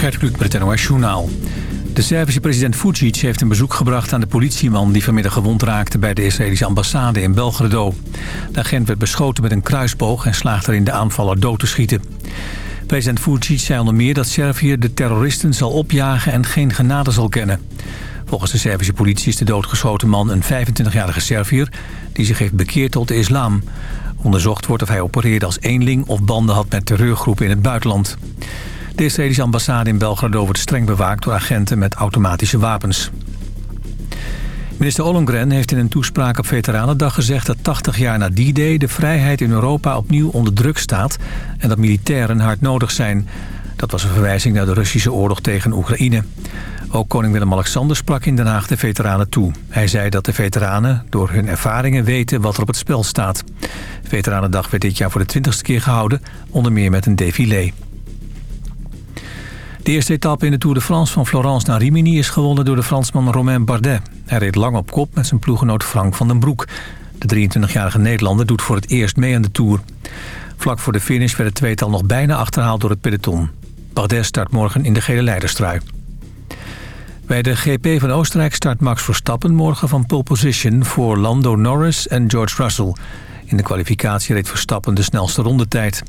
Het. De Servische president Vucic heeft een bezoek gebracht aan de politieman... die vanmiddag gewond raakte bij de Israëlische ambassade in Belgrado. De agent werd beschoten met een kruisboog... en slaagde erin de aanvaller dood te schieten. President Vucic zei onder meer dat Servië de terroristen zal opjagen... en geen genade zal kennen. Volgens de Servische politie is de doodgeschoten man een 25-jarige Serviër... die zich heeft bekeerd tot de islam. Onderzocht wordt of hij opereerde als eenling... of banden had met terreurgroepen in het buitenland. De Israëlische ambassade in Belgrado wordt streng bewaakt door agenten met automatische wapens. Minister Ollongren heeft in een toespraak op Veteranendag gezegd dat 80 jaar na die day de vrijheid in Europa opnieuw onder druk staat en dat militairen hard nodig zijn. Dat was een verwijzing naar de Russische oorlog tegen Oekraïne. Ook koning Willem-Alexander sprak in Den Haag de veteranen toe. Hij zei dat de veteranen door hun ervaringen weten wat er op het spel staat. Veteranendag werd dit jaar voor de twintigste keer gehouden, onder meer met een défilé. De eerste etappe in de Tour de France van Florence naar Rimini... is gewonnen door de Fransman Romain Bardet. Hij reed lang op kop met zijn ploegenoot Frank van den Broek. De 23-jarige Nederlander doet voor het eerst mee aan de Tour. Vlak voor de finish werd het tweetal nog bijna achterhaald door het peloton. Bardet start morgen in de gele leiderstrui. Bij de GP van Oostenrijk start Max Verstappen morgen van pole position... voor Lando Norris en George Russell. In de kwalificatie reed Verstappen de snelste rondetijd.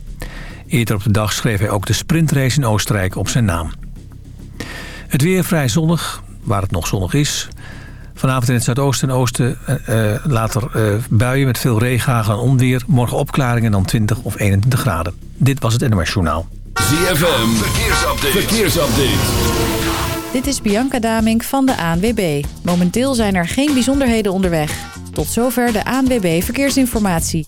Eerder op de dag schreef hij ook de sprintrace in Oostenrijk op zijn naam. Het weer vrij zonnig, waar het nog zonnig is. Vanavond in het zuidoosten en oosten uh, later uh, buien met veel regenhagel en onweer. Morgen opklaringen dan 20 of 21 graden. Dit was het NOS Journaal. ZFM, verkeersupdate. verkeersupdate. Dit is Bianca Damink van de ANWB. Momenteel zijn er geen bijzonderheden onderweg. Tot zover de ANWB Verkeersinformatie.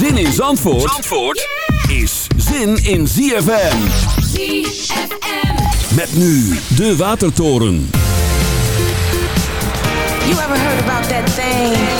Zin in Zandvoort, Zandvoort is zin in ZFM. ZFM. Met nu de Watertoren. You ever heard about that thing?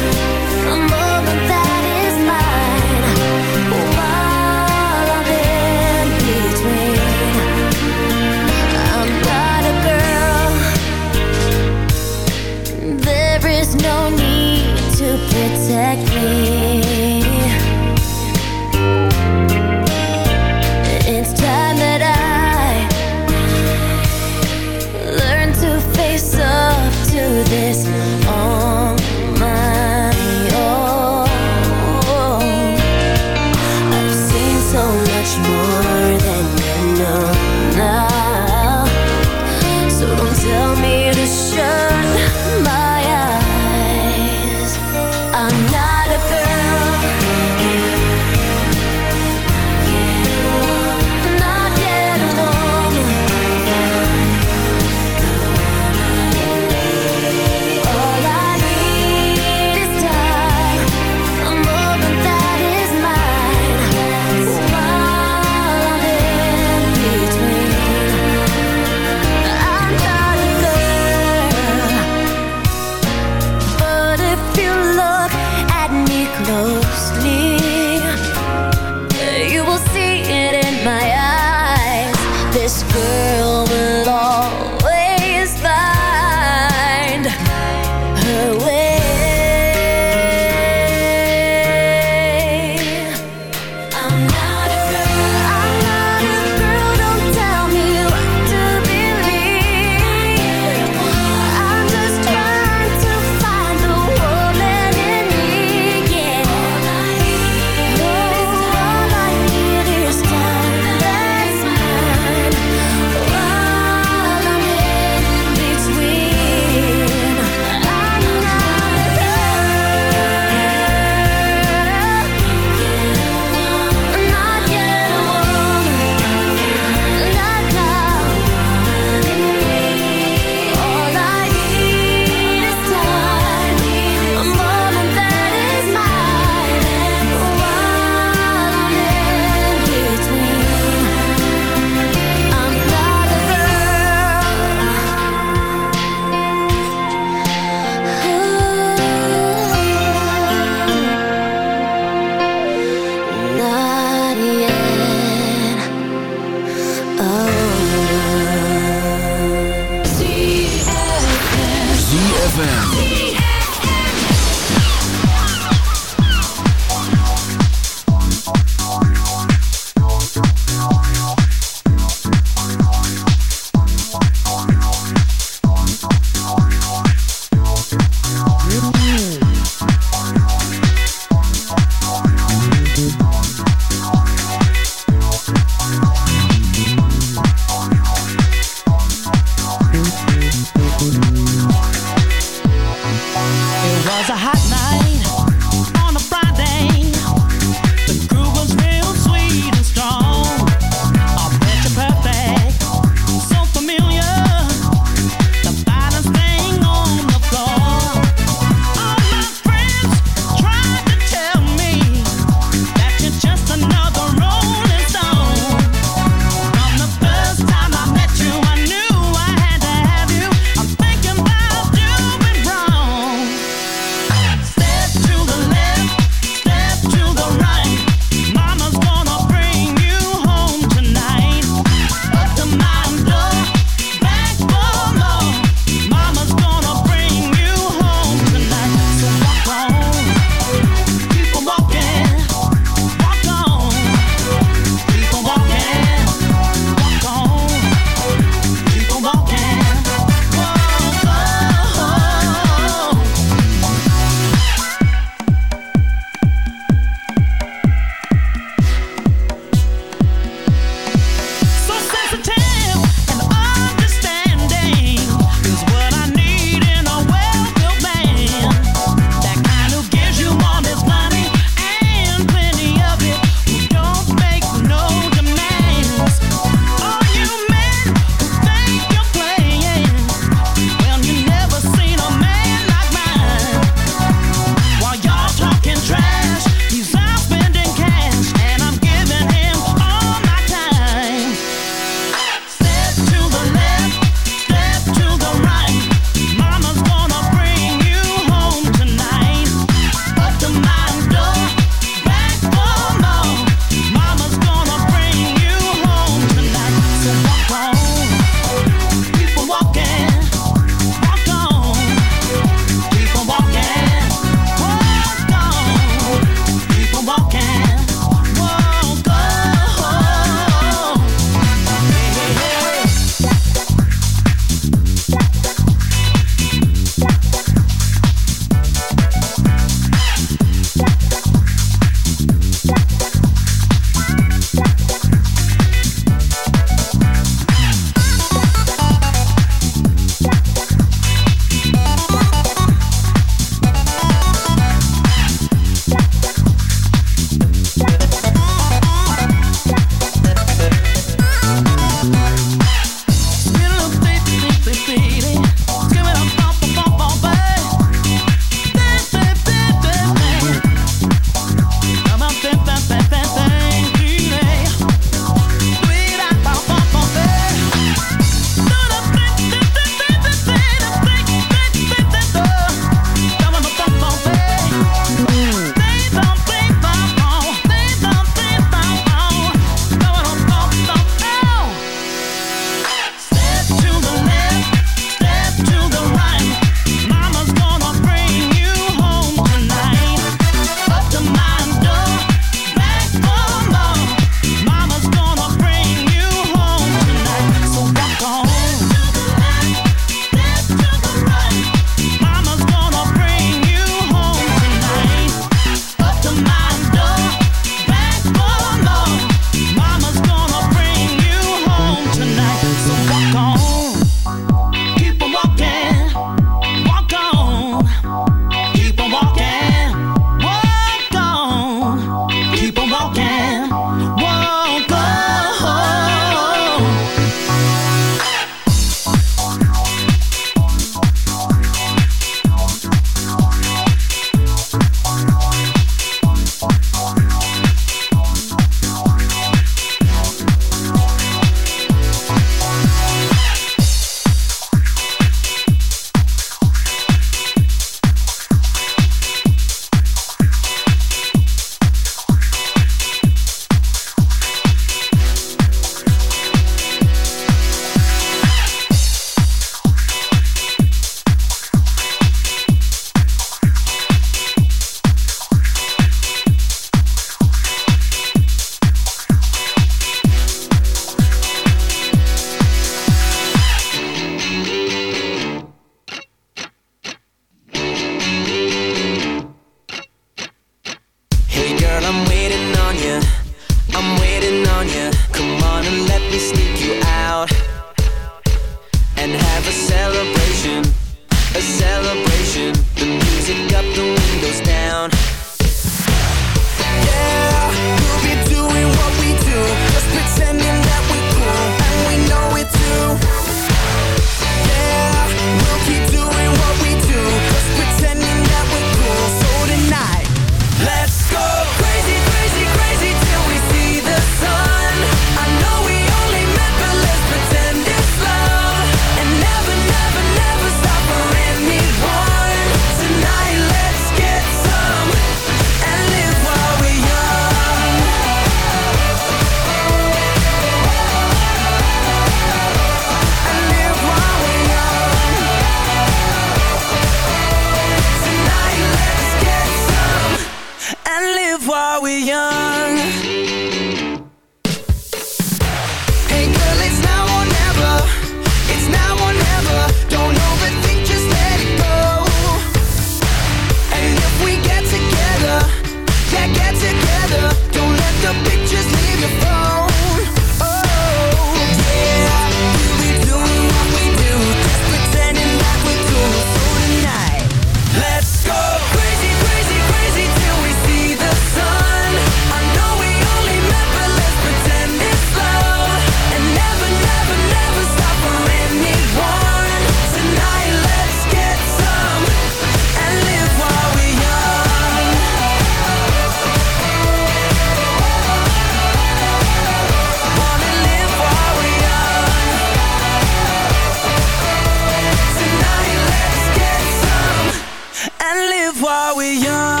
we young.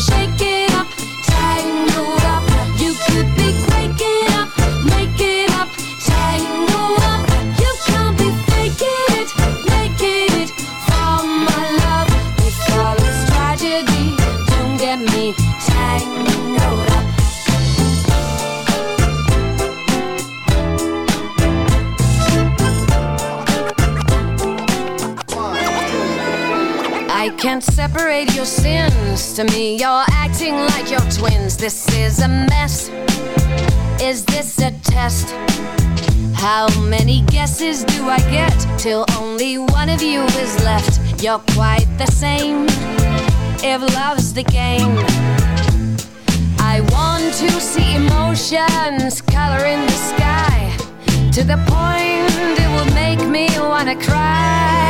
shaking. up, can't separate your sins. To me, you're acting like your twins. This is a mess. Is this a test? How many guesses do I get till only one of you is left? You're quite the same. If love's the game, I want to see emotions color in the sky to the point it will make me wanna cry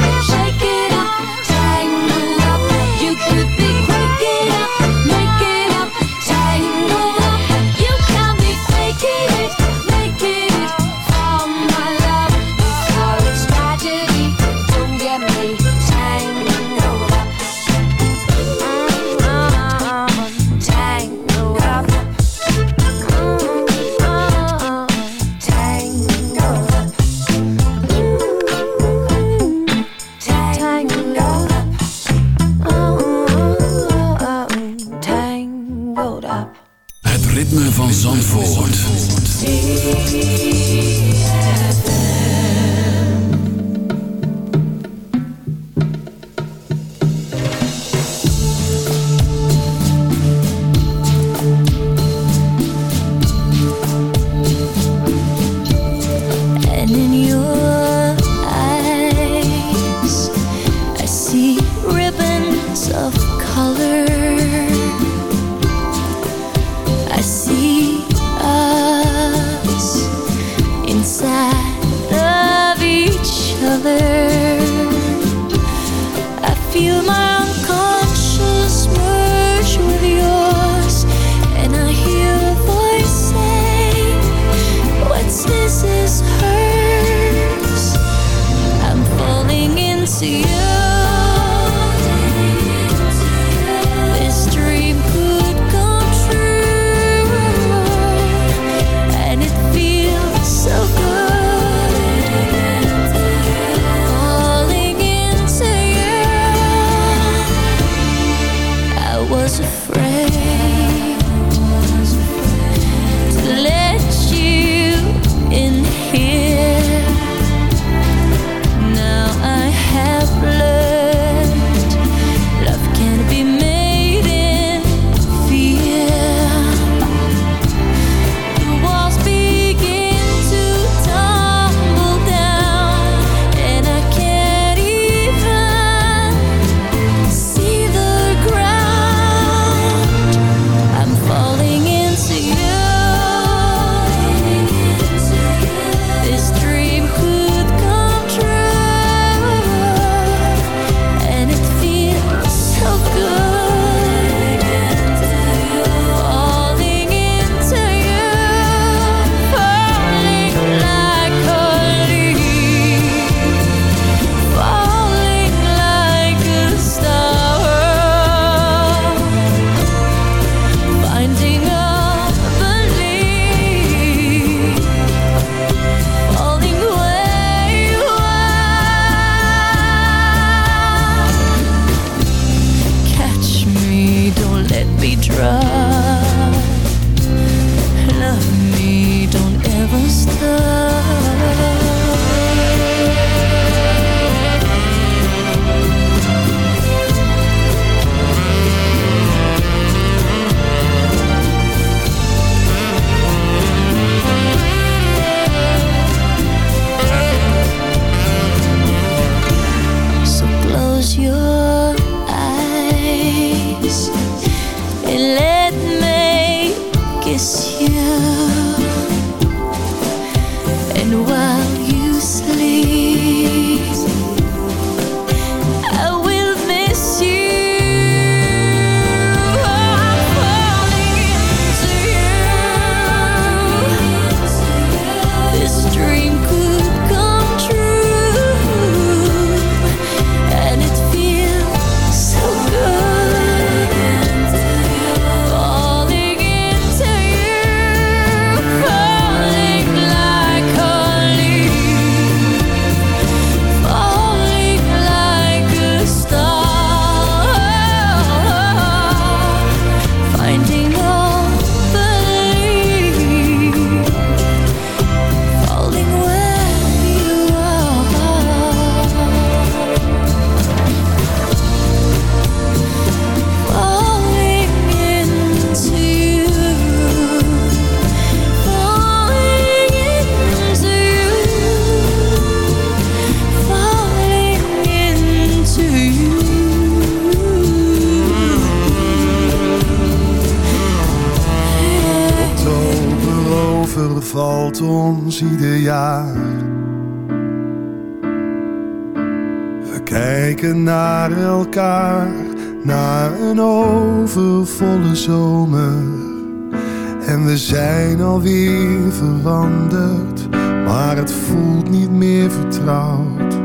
En we zijn alweer veranderd, maar het voelt niet meer vertrouwd.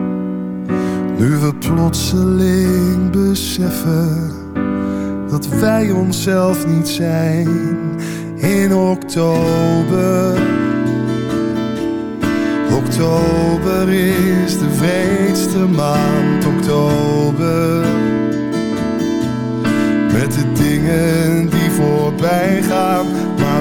Nu we plotseling beseffen dat wij onszelf niet zijn in oktober. Oktober is de vreedste maand, oktober. Met de dingen die voorbij gaan,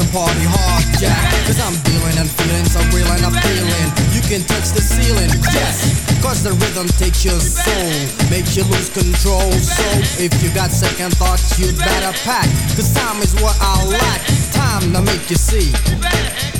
And party hard, yeah. Cause I'm dealing and feeling so real and appealing. You can touch the ceiling, yes. Cause the rhythm takes your soul, makes you lose control. So if you got second thoughts, you'd better pack. Cause time is what I lack. Time to make you see.